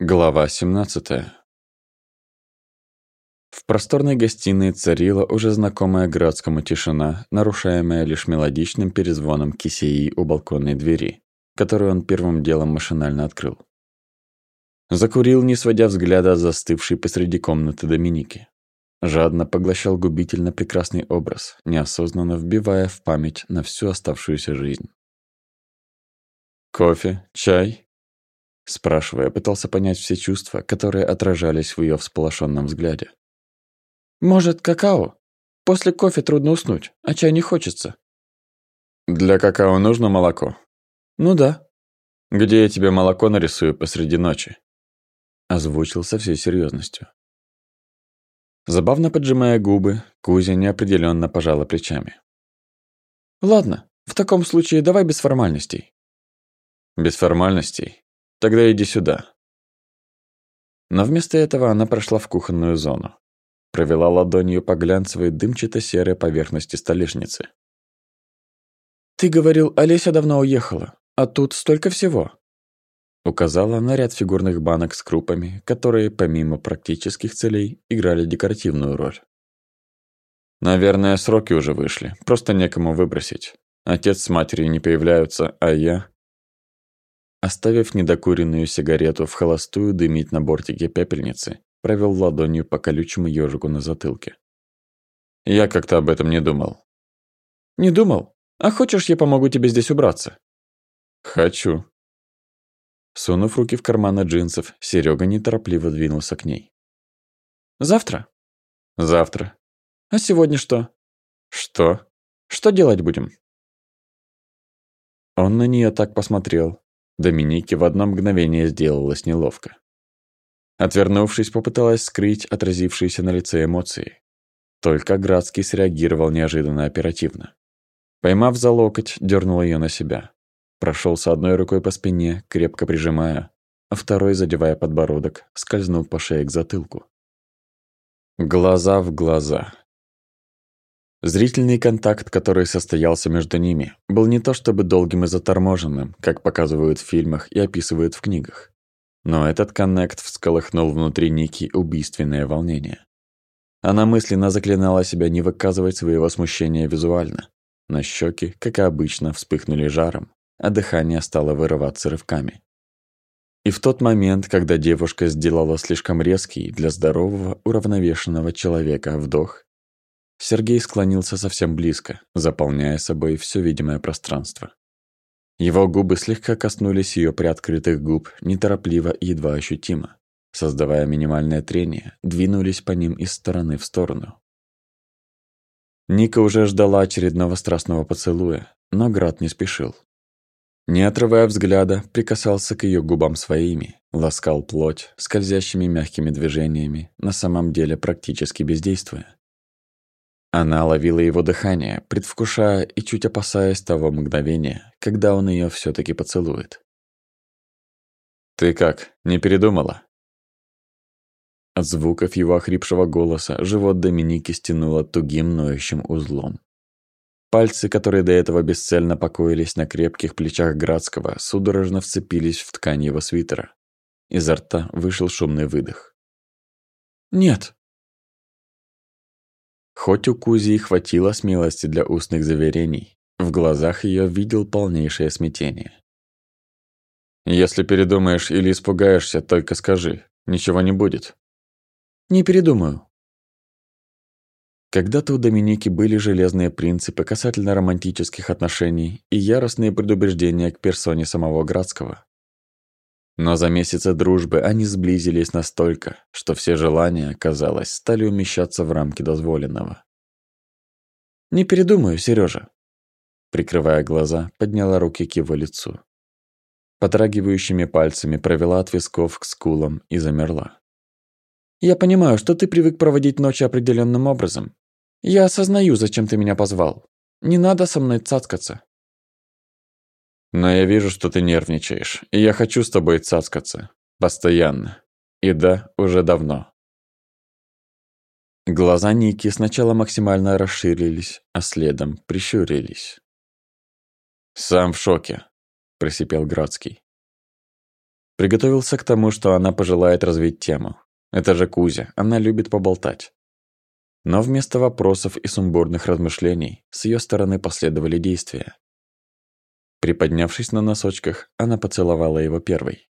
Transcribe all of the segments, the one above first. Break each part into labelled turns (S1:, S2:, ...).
S1: Глава 17. В просторной гостиной царила уже знакомая Градскому тишина, нарушаемая лишь мелодичным перезвоном кисеи у балконной двери, которую он первым делом машинально открыл. Закурил, не сводя взгляда от застывшей посреди комнаты Доминики. Жадно поглощал губительно прекрасный образ, неосознанно вбивая в память на всю оставшуюся жизнь. «Кофе? Чай?» Спрашивая, пытался понять все чувства, которые отражались в ее всполошенном взгляде.
S2: «Может, какао? После кофе трудно уснуть, а чай не хочется».
S1: «Для какао нужно молоко?»
S2: «Ну да».
S1: «Где я тебе молоко нарисую посреди ночи?» Озвучил со всей серьезностью. Забавно поджимая губы, Кузя неопределенно пожала плечами.
S2: «Ладно, в таком случае давай без формальностей».
S1: «Без формальностей? Тогда иди сюда. Но вместо этого она прошла в кухонную зону. Провела ладонью по глянцевой дымчато-серой поверхности столешницы.
S2: «Ты говорил, Олеся давно уехала, а тут столько всего».
S1: Указала на ряд фигурных банок с крупами, которые, помимо практических целей, играли декоративную роль. Наверное, сроки уже вышли, просто некому выбросить. Отец с матерью не появляются, а я... Оставив недокуренную сигарету в холостую дымить на бортике пепельницы, провел ладонью по колючему ежику на затылке. Я как-то об этом не думал.
S2: Не думал? А хочешь, я помогу тебе здесь убраться?
S1: Хочу. Сунув руки в карманы джинсов, Серега неторопливо двинулся к ней.
S2: Завтра?
S1: Завтра.
S2: А сегодня что?
S1: Что?
S2: Что делать будем?
S1: Он на нее так посмотрел, Доминике в одно мгновение сделалось неловко. Отвернувшись, попыталась скрыть отразившиеся на лице эмоции. Только Градский среагировал неожиданно оперативно. Поймав за локоть, дернул ее на себя. Прошелся одной рукой по спине, крепко прижимая, а второй, задевая подбородок, скользнул по шее к затылку. Глаза в глаза. Зрительный контакт, который состоялся между ними, был не то чтобы долгим и заторможенным, как показывают в фильмах и описывают в книгах. Но этот коннект всколыхнул внутри Ники убийственное волнение. Она мысленно заклинала себя не выказывать своего смущения визуально. На щеки, как и обычно, вспыхнули жаром, а дыхание стало вырываться рывками. И в тот момент, когда девушка сделала слишком резкий для здорового, уравновешенного человека вдох, Сергей склонился совсем близко, заполняя собой все видимое пространство. Его губы слегка коснулись ее приоткрытых губ, неторопливо и едва ощутимо, создавая минимальное трение, двинулись по ним из стороны в сторону. Ника уже ждала очередного страстного поцелуя, но Град не спешил. Не отрывая взгляда, прикасался к ее губам своими, ласкал плоть скользящими мягкими движениями, на самом деле практически бездействуя. Она ловила его дыхание, предвкушая и чуть опасаясь того мгновения, когда он ее все таки поцелует. «Ты как, не передумала?» От звуков его охрипшего голоса живот Доминики стянуло тугим ноющим узлом. Пальцы, которые до этого бесцельно покоились на крепких плечах Градского, судорожно вцепились в ткань его свитера. Изо рта вышел шумный выдох.
S2: «Нет»,
S1: Хоть у Кузи хватило смелости для устных заверений, в глазах ее видел полнейшее смятение. «Если передумаешь или испугаешься, только скажи. Ничего не будет».
S2: «Не передумаю».
S1: Когда-то у Доминики были железные принципы касательно романтических отношений и яростные предубеждения к персоне самого Градского. Но за месяцы дружбы они сблизились настолько, что все желания, казалось, стали умещаться в рамки дозволенного.
S2: «Не передумаю, Сережа.
S1: Прикрывая глаза, подняла руки к его лицу. Подрагивающими пальцами провела от висков к скулам и замерла.
S2: «Я понимаю, что ты привык проводить ночи определенным образом. Я осознаю, зачем ты меня позвал. Не надо со мной цацкаться.
S1: Но я вижу, что ты нервничаешь, и я хочу с тобой цацкаться. Постоянно. И да, уже давно. Глаза Ники сначала максимально расширились, а следом прищурились. «Сам в шоке», – просипел Градский. Приготовился к тому, что она пожелает развить тему. Это же Кузя, она любит поболтать. Но вместо вопросов и сумбурных размышлений с ее стороны последовали действия. Приподнявшись на носочках, она поцеловала его первой.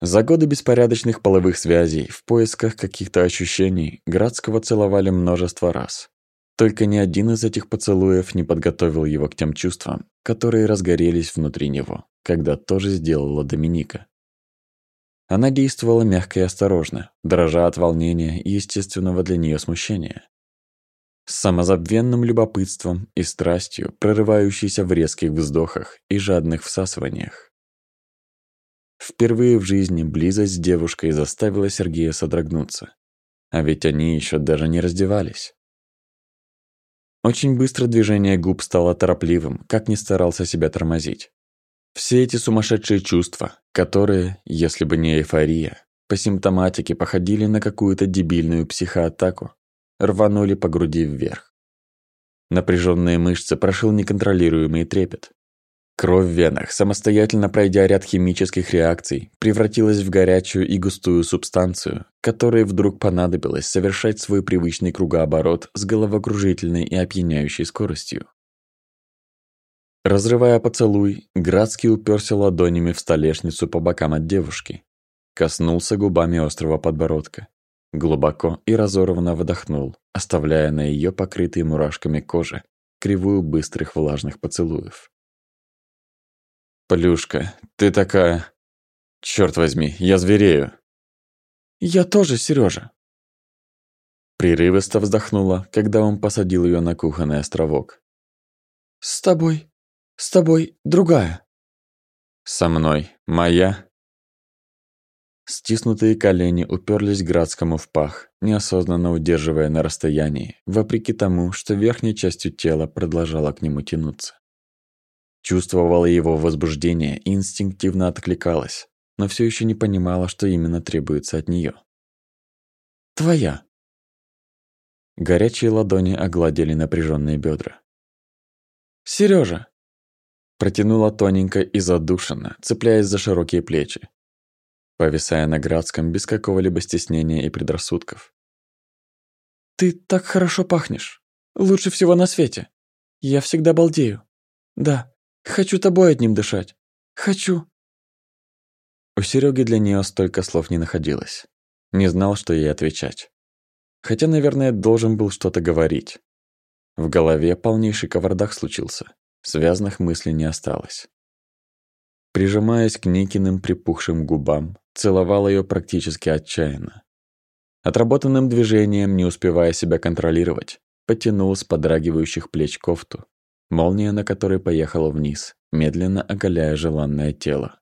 S1: За годы беспорядочных половых связей в поисках каких-то ощущений Градского целовали множество раз. Только ни один из этих поцелуев не подготовил его к тем чувствам, которые разгорелись внутри него когда тоже сделала Доминика. Она действовала мягко и осторожно, дрожа от волнения и естественного для нее смущения. С самозабвенным любопытством и страстью, прорывающейся в резких вздохах и жадных всасываниях. Впервые в жизни близость с девушкой заставила Сергея содрогнуться. А ведь они еще даже не раздевались. Очень быстро движение губ стало торопливым, как ни старался себя тормозить. Все эти сумасшедшие чувства, которые, если бы не эйфория, по симптоматике походили на какую-то дебильную психоатаку, рванули по груди вверх. Напряженные мышцы прошил неконтролируемый трепет. Кровь в венах, самостоятельно пройдя ряд химических реакций, превратилась в горячую и густую субстанцию, которой вдруг понадобилось совершать свой привычный кругооборот с головокружительной и опьяняющей скоростью. Разрывая поцелуй, Градский уперся ладонями в столешницу по бокам от девушки. Коснулся губами острого подбородка. Глубоко и разорванно выдохнул, оставляя на ее покрытой мурашками коже кривую быстрых влажных поцелуев. «Плюшка, ты такая... Черт возьми, я зверею!»
S2: «Я тоже, Сережа.
S1: Прерывисто вздохнула, когда он посадил ее на кухонный островок.
S2: «С тобой с тобой другая.
S1: Со мной моя. Стиснутые колени уперлись Градскому в пах, неосознанно удерживая на расстоянии, вопреки тому, что верхней частью тела продолжала к нему тянуться. Чувствовала его возбуждение и инстинктивно откликалась, но все еще не понимала, что именно требуется от нее.
S2: «Твоя».
S1: Горячие ладони огладили напряженные бедра.
S2: Сережа,
S1: Протянула тоненько и задушенно, цепляясь за широкие плечи. Повисая на Градском без какого-либо стеснения и предрассудков.
S2: «Ты так хорошо пахнешь. Лучше всего на свете. Я всегда балдею. Да, хочу тобой одним дышать. Хочу».
S1: У Сереги для нее столько слов не находилось. Не знал, что ей отвечать. Хотя, наверное, должен был что-то говорить. В голове полнейший кавардак случился. Связанных мыслей не осталось. Прижимаясь к Никиным припухшим губам, целовал ее практически отчаянно. Отработанным движением, не успевая себя контролировать, потянул с подрагивающих плеч кофту, молния на которой поехала вниз, медленно оголяя желанное тело.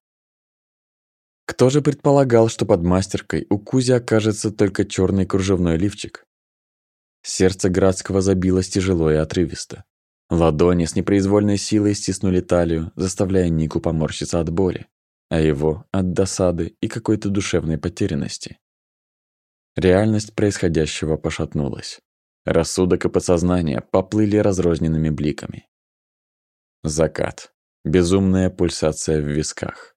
S1: Кто же предполагал, что под мастеркой у Кузи окажется только черный кружевной лифчик? Сердце Градского забилось тяжело и отрывисто. Ладони с непроизвольной силой стиснули талию, заставляя Нику поморщиться от боли, а его – от досады и какой-то душевной потерянности. Реальность происходящего пошатнулась. Рассудок и подсознание поплыли разрозненными бликами. Закат. Безумная пульсация в висках.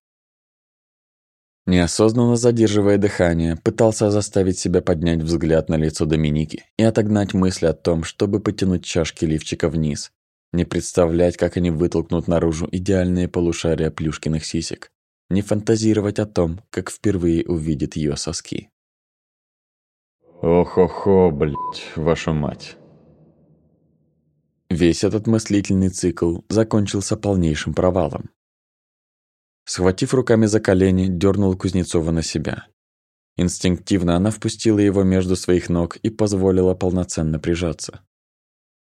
S1: Неосознанно задерживая дыхание, пытался заставить себя поднять взгляд на лицо Доминики и отогнать мысли о том, чтобы потянуть чашки лифчика вниз, не представлять, как они вытолкнут наружу идеальные полушария плюшкиных сисек. Не фантазировать о том, как впервые увидит ее соски. Ох-охо, блядь, вашу мать. Весь этот мыслительный цикл закончился полнейшим провалом. Схватив руками за колени, дернул Кузнецова на себя. Инстинктивно она впустила его между своих ног и позволила полноценно прижаться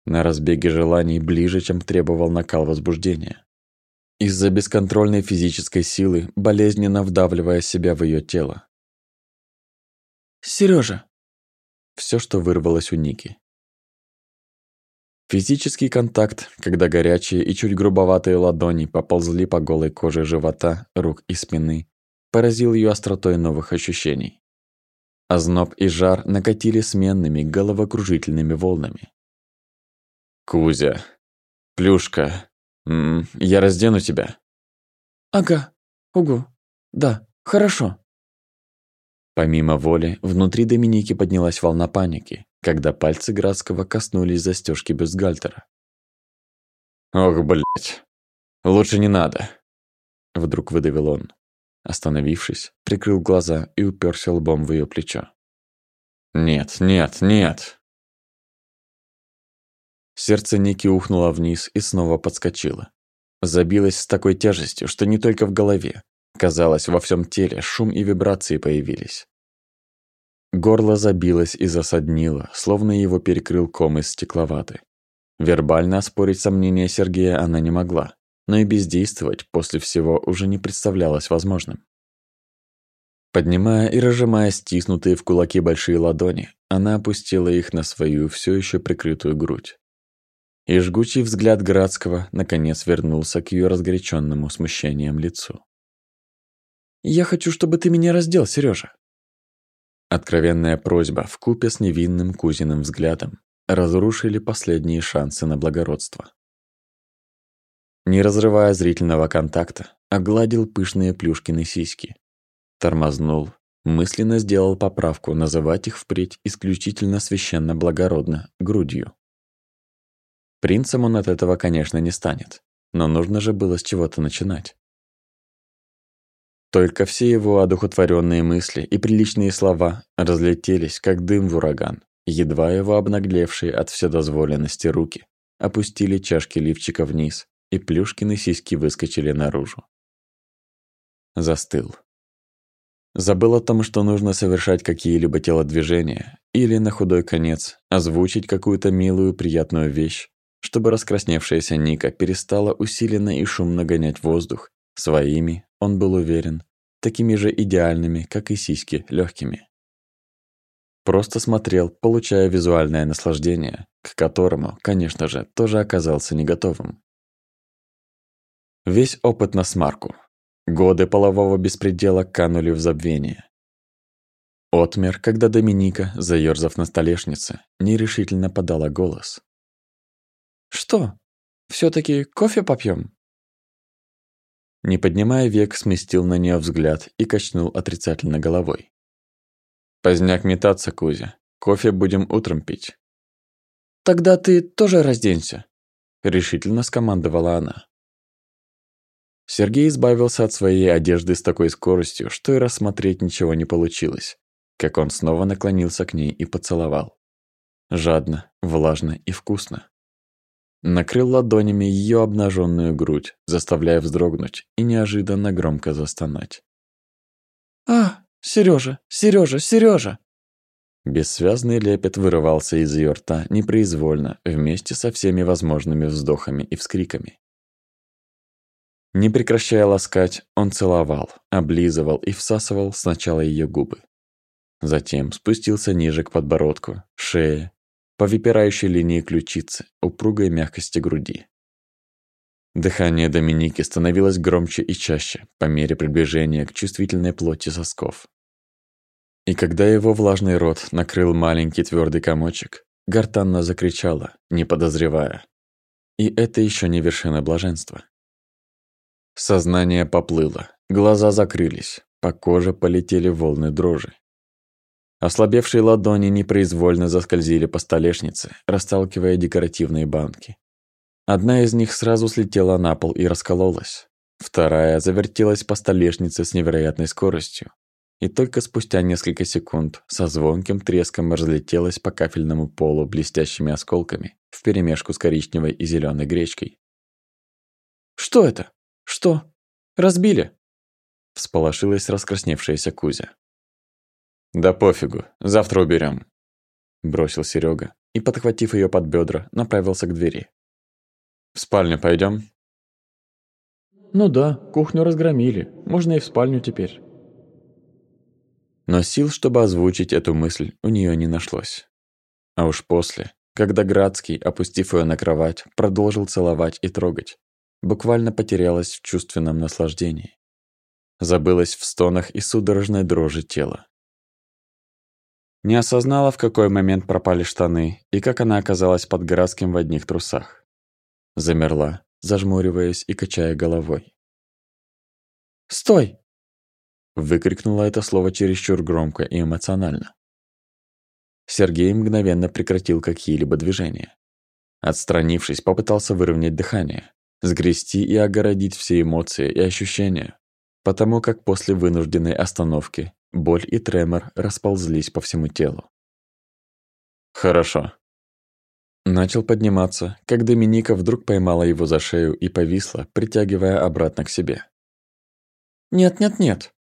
S1: на разбеге желаний ближе, чем требовал накал возбуждения. Из-за бесконтрольной физической силы, болезненно вдавливая себя в ее тело.
S2: Сережа,
S1: все, что вырвалось у Ники. Физический контакт, когда горячие и чуть грубоватые ладони поползли по голой коже живота, рук и спины, поразил ее остротой новых ощущений. Озноб и жар накатили сменными головокружительными волнами. Кузя. Плюшка. М -м, я раздену тебя.
S2: Ага. Угу. Да, хорошо.
S1: Помимо воли, внутри Доминики поднялась волна паники, когда пальцы Градского коснулись застежки бюстгальтера. «Ох, блядь! Лучше не надо!» Вдруг выдавил он. Остановившись, прикрыл глаза и уперся лбом в ее плечо. «Нет, нет, нет!» Сердце Ники ухнуло вниз и снова подскочило. Забилось с такой тяжестью, что не только в голове. Казалось, во всем теле шум и вибрации появились. Горло забилось и засаднило, словно его перекрыл ком из стекловаты. Вербально оспорить сомнения Сергея она не могла, но и бездействовать после всего уже не представлялось возможным. Поднимая и разжимая стиснутые в кулаки большие ладони, она опустила их на свою все еще прикрытую грудь и жгучий взгляд Градского наконец вернулся к ее разгоряченному смущением лицу.
S2: «Я хочу, чтобы ты меня раздел, Сережа.
S1: Откровенная просьба в купе с невинным кузиным взглядом разрушили последние шансы на благородство. Не разрывая зрительного контакта, огладил пышные плюшкины сиськи. Тормознул, мысленно сделал поправку называть их впредь исключительно священно-благородно, грудью. Принцем он от этого, конечно, не станет, но нужно же было с чего-то начинать. Только все его одухотворенные мысли и приличные слова разлетелись, как дым в ураган, едва его обнаглевшие от вседозволенности руки опустили чашки лифчика вниз, и плюшкины сиськи выскочили наружу. Застыл. Забыл о том, что нужно совершать какие-либо телодвижения или, на худой конец, озвучить какую-то милую приятную вещь, чтобы раскрасневшаяся Ника перестала усиленно и шумно гонять воздух, своими, он был уверен, такими же идеальными, как и сиськи, легкими. Просто смотрел, получая визуальное наслаждение, к которому, конечно же, тоже оказался не готовым. Весь опыт на смарку. Годы полового беспредела канули в забвение. Отмер, когда Доминика, заёрзав на столешнице, нерешительно подала голос.
S2: «Что? Всё-таки кофе попьём?»
S1: Не поднимая век, сместил на неё взгляд и качнул отрицательно головой. «Поздняк метаться, Кузя. Кофе будем утром пить».
S2: «Тогда ты тоже разденься», —
S1: решительно скомандовала она. Сергей избавился от своей одежды с такой скоростью, что и рассмотреть ничего не получилось, как он снова наклонился к ней и поцеловал. Жадно, влажно и вкусно накрыл ладонями ее обнаженную грудь, заставляя вздрогнуть и неожиданно громко застонать.
S2: «А, Сережа, Сережа, Сережа!
S1: Бессвязный лепет вырывался из ее рта непроизвольно, вместе со всеми возможными вздохами и вскриками. Не прекращая ласкать, он целовал, облизывал и всасывал сначала ее губы. Затем спустился ниже к подбородку, шее, по выпирающей линии ключицы, упругой мягкости груди. Дыхание Доминики становилось громче и чаще по мере приближения к чувствительной плоти сосков. И когда его влажный рот накрыл маленький твердый комочек, гортанно закричала, не подозревая. И это еще не вершина блаженства. Сознание поплыло, глаза закрылись, по коже полетели волны дрожи. Ослабевшие ладони непроизвольно заскользили по столешнице, расталкивая декоративные банки. Одна из них сразу слетела на пол и раскололась. Вторая завертелась по столешнице с невероятной скоростью. И только спустя несколько секунд со звонким треском разлетелась по кафельному полу блестящими осколками вперемешку с коричневой и зеленой гречкой.
S2: «Что это? Что? Разбили?»
S1: Всполошилась раскрасневшаяся Кузя. Да пофигу, завтра уберем, бросил Серега и, подхватив ее под бедра, направился к двери. В спальню пойдем?
S2: Ну да, кухню разгромили, можно и в спальню теперь.
S1: Но сил, чтобы озвучить эту мысль, у нее не нашлось. А уж после, когда Градский, опустив ее на кровать, продолжил целовать и трогать, буквально потерялась в чувственном наслаждении. Забылась в стонах и судорожной дрожи тела. Не осознала, в какой момент пропали штаны и как она оказалась под городским в одних трусах. Замерла, зажмуриваясь и качая головой.
S2: Стой!»
S1: Выкрикнула это слово чересчур громко и эмоционально. Сергей мгновенно прекратил какие-либо движения. Отстранившись, попытался выровнять дыхание, сгрести и огородить все эмоции и ощущения, потому как после вынужденной остановки боль и тремор расползлись по всему телу. «Хорошо». Начал подниматься, как Доминика вдруг поймала его за шею и повисла, притягивая обратно к себе.
S2: «Нет-нет-нет»,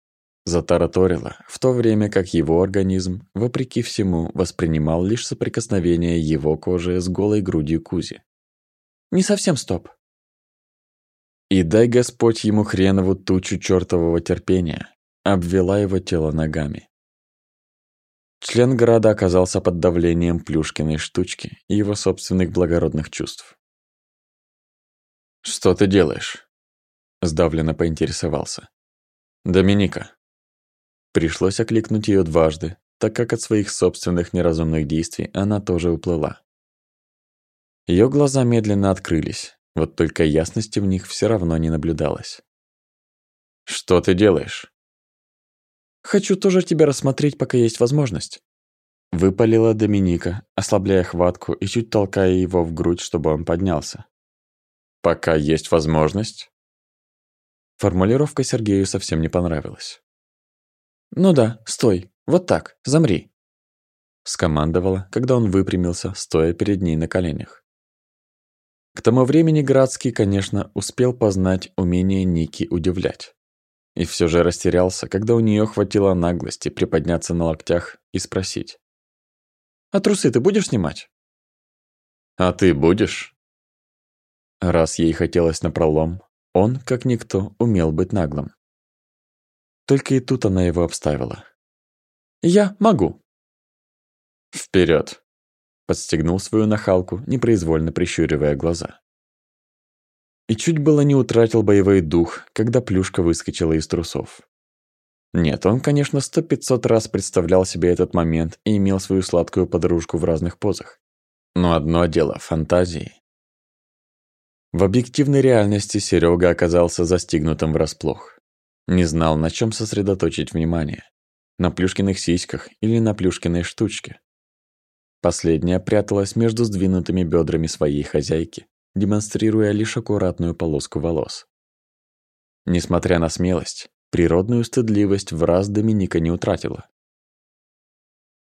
S1: затараторила, в то время как его организм, вопреки всему, воспринимал лишь соприкосновение его кожи с голой грудью Кузи.
S2: «Не совсем стоп».
S1: И дай Господь ему хренову тучу чертового терпения, обвела его тело ногами. Член града оказался под давлением Плюшкиной штучки и его собственных благородных чувств. «Что ты делаешь?» – сдавленно поинтересовался. «Доминика». Пришлось окликнуть ее дважды, так как от своих собственных неразумных действий она тоже уплыла. Ее глаза медленно открылись, вот только ясности в них все равно не наблюдалось. «Что ты делаешь?»
S2: «Хочу тоже тебя рассмотреть, пока есть возможность».
S1: Выпалила Доминика, ослабляя хватку и чуть толкая его в грудь, чтобы он поднялся. «Пока есть возможность?» Формулировка Сергею совсем не понравилась.
S2: «Ну да, стой, вот так, замри»,
S1: скомандовала, когда он выпрямился, стоя перед ней на коленях. К тому времени Градский, конечно, успел познать умение Ники удивлять. И все же растерялся, когда у нее хватило наглости приподняться на локтях и спросить.
S2: «А трусы ты будешь снимать?»
S1: «А ты будешь?» Раз ей хотелось напролом, он, как никто, умел быть наглым. Только и тут она его обставила.
S2: «Я могу».
S1: Вперед! Подстегнул свою нахалку, непроизвольно прищуривая глаза. И чуть было не утратил боевой дух, когда плюшка выскочила из трусов. Нет, он, конечно, сто пятьсот раз представлял себе этот момент и имел свою сладкую подружку в разных позах. Но одно дело – фантазии. В объективной реальности Серега оказался застигнутым врасплох. Не знал, на чем сосредоточить внимание. На плюшкиных сиськах или на плюшкиной штучке. Последняя пряталась между сдвинутыми бедрами своей хозяйки, демонстрируя лишь аккуратную полоску волос. Несмотря на смелость, природную стыдливость в раз Доминика не утратила.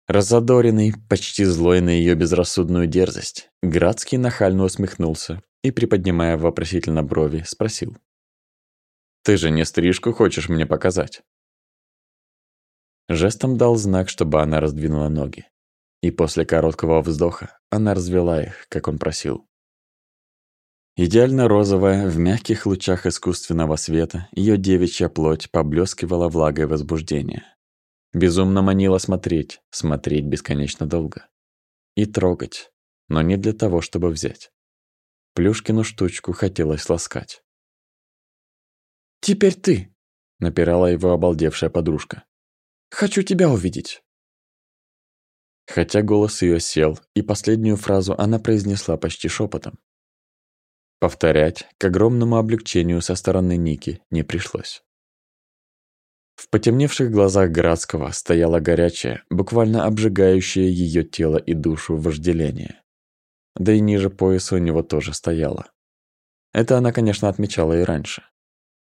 S1: Разодоренный, почти злой на ее безрассудную дерзость, Градский нахально усмехнулся и, приподнимая вопросительно брови, спросил. «Ты же не стрижку хочешь мне показать?» Жестом дал знак, чтобы она раздвинула ноги. И после короткого вздоха она развела их, как он просил. Идеально розовая, в мягких лучах искусственного света, ее девичья плоть поблескивала влагой возбуждения. Безумно манила смотреть, смотреть бесконечно долго. И трогать, но не для того, чтобы взять. Плюшкину штучку хотелось ласкать.
S2: «Теперь ты», —
S1: напирала его обалдевшая подружка.
S2: «Хочу тебя увидеть».
S1: Хотя голос ее сел, и последнюю фразу она произнесла почти шепотом. Повторять, к огромному облегчению со стороны Ники, не пришлось. В потемневших глазах Градского стояло горячее, буквально обжигающее ее тело и душу вожделение. Да и ниже пояса у него тоже стояло. Это она, конечно, отмечала и раньше.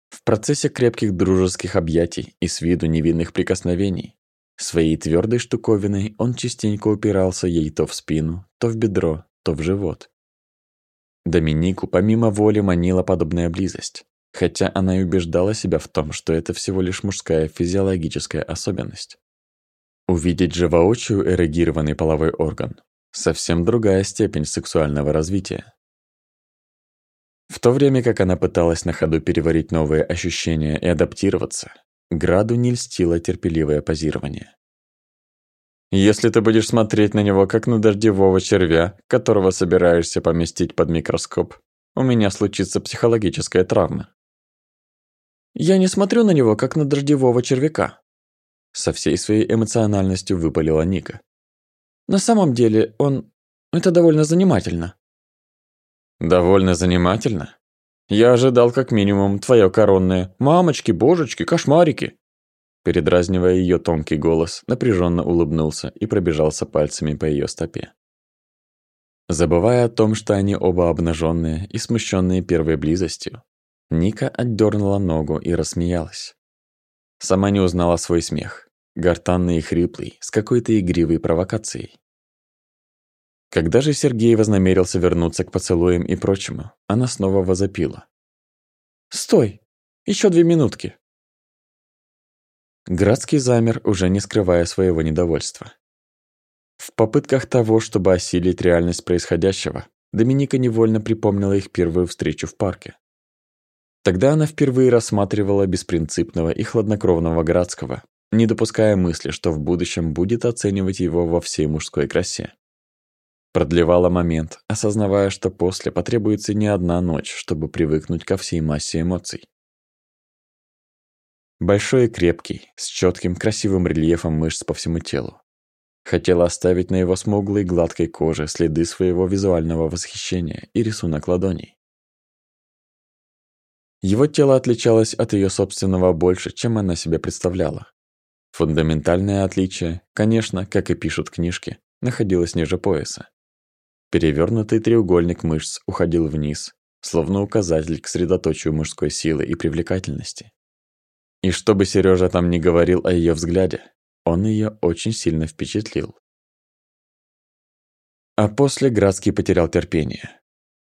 S1: В процессе крепких дружеских объятий и с виду невинных прикосновений Своей твердой штуковиной он частенько упирался ей то в спину, то в бедро, то в живот. Доминику помимо воли манила подобная близость, хотя она и убеждала себя в том, что это всего лишь мужская физиологическая особенность. Увидеть же воочию эрегированный половой орган – совсем другая степень сексуального развития. В то время как она пыталась на ходу переварить новые ощущения и адаптироваться, Граду не льстило терпеливое позирование. «Если ты будешь смотреть на него, как на дождевого червя, которого собираешься поместить под микроскоп, у меня случится психологическая травма».
S2: «Я не смотрю на него, как на дождевого червяка»,
S1: со всей своей эмоциональностью выпалила Ника.
S2: «На самом деле он... это довольно занимательно».
S1: «Довольно занимательно?» Я ожидал как минимум твое коронное «мамочки, божечки, кошмарики». Передразнивая ее тонкий голос, напряженно улыбнулся и пробежался пальцами по ее стопе. Забывая о том, что они оба обнаженные и смущенные первой близостью, Ника отдернула ногу и рассмеялась. Сама не узнала свой смех, гортанный и хриплый, с какой-то игривой провокацией. Когда же Сергей вознамерился вернуться к поцелуям и прочему, она снова возопила. «Стой! Еще две минутки!» Градский замер, уже не скрывая своего недовольства. В попытках того, чтобы осилить реальность происходящего, Доминика невольно припомнила их первую встречу в парке. Тогда она впервые рассматривала беспринципного и хладнокровного Градского, не допуская мысли, что в будущем будет оценивать его во всей мужской красе. Продлевала момент, осознавая, что после потребуется не одна ночь, чтобы привыкнуть ко всей массе эмоций. Большой и крепкий, с четким, красивым рельефом мышц по всему телу. Хотела оставить на его смуглой гладкой коже следы своего визуального восхищения и рисунок ладоней. Его тело отличалось от ее собственного больше, чем она себе представляла. Фундаментальное отличие, конечно, как и пишут книжки, находилось ниже пояса. Перевернутый треугольник мышц уходил вниз, словно указатель к средоточию мужской силы и привлекательности. И что бы Сережа там ни говорил о ее взгляде, он ее очень сильно впечатлил. А после Градский потерял терпение.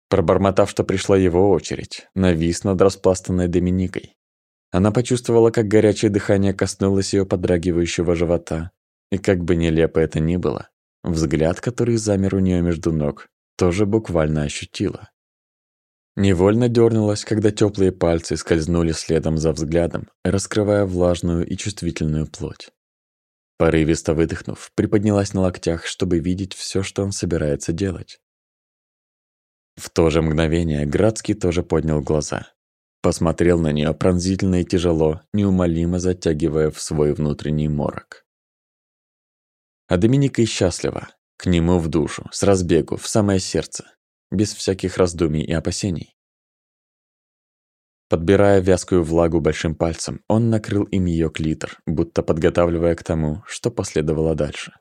S1: Пробормотав, что пришла его очередь, навис над распластанной Доминикой. Она почувствовала, как горячее дыхание коснулось ее подрагивающего живота, и как бы нелепо это ни было, взгляд, который замер у нее между ног, тоже буквально ощутила. Невольно дернулась, когда теплые пальцы скользнули следом за взглядом, раскрывая влажную и чувствительную плоть. Порывисто выдохнув, приподнялась на локтях, чтобы видеть все, что он собирается делать. В то же мгновение Градский тоже поднял глаза. Посмотрел на нее пронзительно и тяжело, неумолимо затягивая в свой внутренний морок. А Доминика и счастлива. К нему в душу, с разбегу, в самое сердце, без всяких раздумий и опасений. Подбирая вязкую влагу большим пальцем, он накрыл им ее клитор, будто подготавливая к тому, что последовало дальше.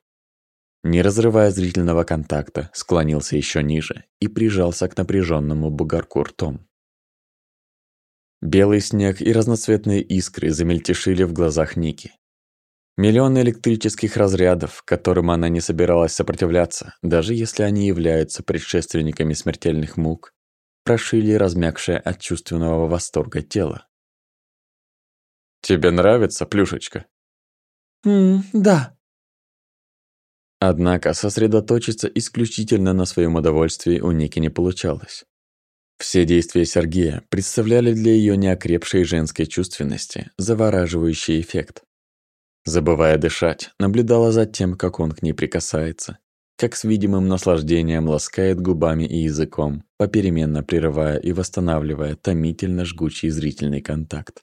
S1: Не разрывая зрительного контакта, склонился еще ниже и прижался к напряженному бугорку ртом. Белый снег и разноцветные искры замельтешили в глазах Ники. Миллионы электрических разрядов, которым она не собиралась сопротивляться, даже если они являются предшественниками смертельных мук, прошили размягшее от чувственного восторга тело. «Тебе нравится, Плюшечка?»
S2: «Ммм, да».
S1: Однако сосредоточиться исключительно на своем удовольствии у Ники не получалось. Все действия Сергея представляли для ее неокрепшей женской чувственности завораживающий эффект. Забывая дышать, наблюдала за тем, как он к ней прикасается, как с видимым наслаждением ласкает губами и языком, попеременно прерывая и восстанавливая томительно жгучий зрительный контакт.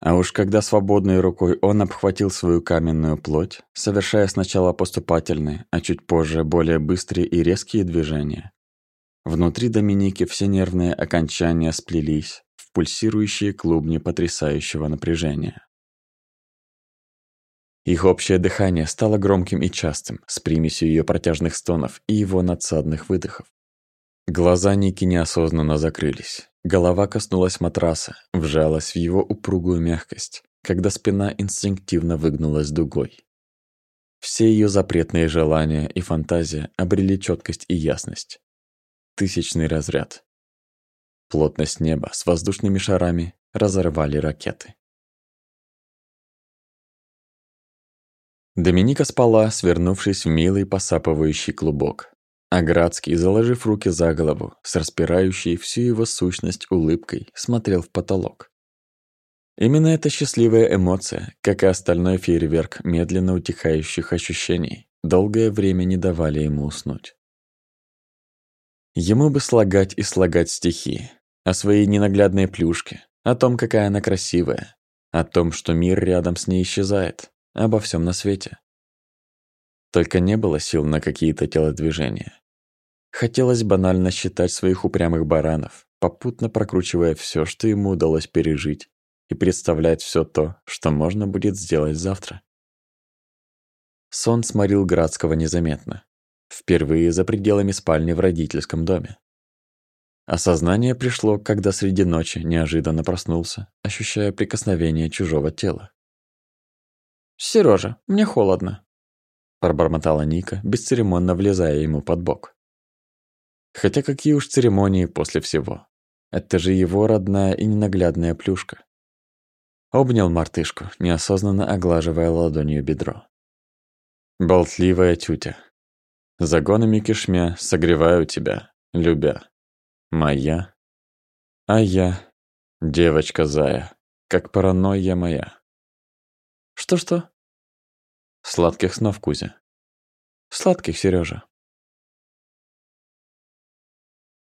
S1: А уж когда свободной рукой он обхватил свою каменную плоть, совершая сначала поступательные, а чуть позже более быстрые и резкие движения, внутри Доминики все нервные окончания сплелись в пульсирующие клубни потрясающего напряжения. Их общее дыхание стало громким и частым, с примесью ее протяжных стонов и его надсадных выдохов. Глаза Ники неосознанно закрылись. Голова коснулась матраса, вжалась в его упругую мягкость, когда спина инстинктивно выгнулась дугой. Все ее запретные желания и фантазия обрели четкость и ясность. Тысячный разряд. Плотность неба с воздушными шарами разорвали ракеты. Доминика спала, свернувшись в милый посапывающий клубок. А Градский, заложив руки за голову, с распирающей всю его сущность улыбкой, смотрел в потолок. Именно эта счастливая эмоция, как и остальной фейерверк медленно утихающих ощущений, долгое время не давали ему уснуть. Ему бы слагать и слагать стихи о своей ненаглядной плюшке, о том, какая она красивая, о том, что мир рядом с ней исчезает, обо всем на свете. Только не было сил на какие-то телодвижения. Хотелось банально считать своих упрямых баранов, попутно прокручивая все, что ему удалось пережить, и представлять все то, что можно будет сделать завтра. Сон сморил Градского незаметно. Впервые за пределами спальни в родительском доме. Осознание пришло, когда среди ночи неожиданно проснулся, ощущая прикосновение чужого тела.
S2: «Серёжа, мне холодно», –
S1: пробормотала Ника, бесцеремонно влезая ему под бок. Хотя какие уж церемонии после всего. Это же его родная и ненаглядная плюшка. Обнял мартышку, неосознанно оглаживая ладонью бедро. Болтливая тютя. Загонами кишмя согреваю тебя, любя. Моя. А я, девочка зая, как паранойя моя.
S2: Что-что?
S1: Сладких снов, Кузя.
S2: Сладких, Сережа.